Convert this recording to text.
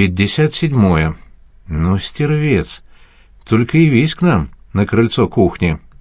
Пятьдесят седьмое. Ну, стервец. Только и весь к нам на крыльцо кухни.